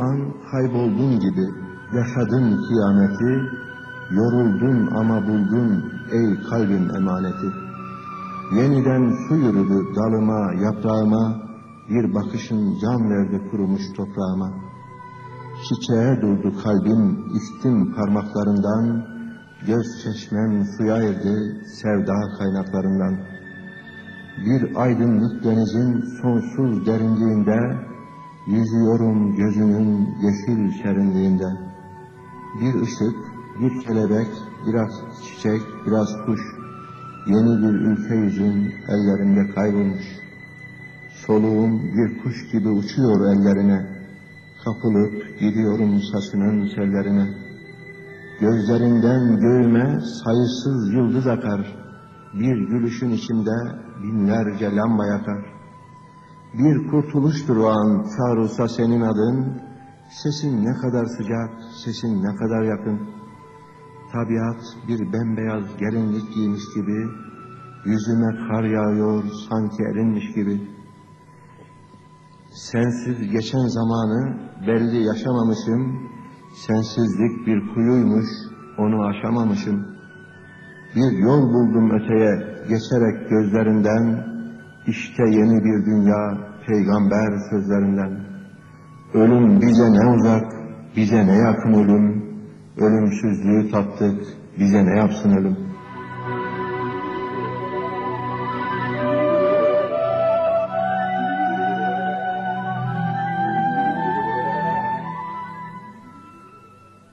an kayboldun gibi yaşadın kıyameti, yoruldun ama buldun ey kalbin emaneti. Yeniden su yürüdü dalıma, yaprağıma, bir bakışın can verdi kurumuş toprağıma. Çiçeğe durdu kalbim, içtim parmaklarından, göz çeşmem suya erdi sevda kaynaklarından. Bir aydınlık denizin sonsuz derinliğinde, yüzüyorum gözünün yeşil şerinliğinde. Bir ışık, bir kelebek, biraz çiçek, biraz kuş, yeni bir ülke yüzün ellerinde kaybolmuş. Soluğum bir kuş gibi uçuyor ellerine, kapılıp gidiyorum saçının sellerine. Gözlerinden göğüme sayısız yıldız akar, bir gülüşün içinde binlerce lamba yakar. Bir kurtuluştur o an çağrılsa senin adın, sesin ne kadar sıcak, sesin ne kadar yakın. Tabiat bir bembeyaz gelinlik giymiş gibi, yüzüme kar yağıyor sanki erinmiş gibi. Sensiz geçen zamanı belli yaşamamışım, sensizlik bir kuyuymuş, onu aşamamışım. Bir yol buldum öteye geçerek gözlerinden, işte yeni bir dünya peygamber sözlerinden. Ölüm bize ne uzak, bize ne yakın ölüm, ölümsüzlüğü tattık, bize ne yapsın ölüm.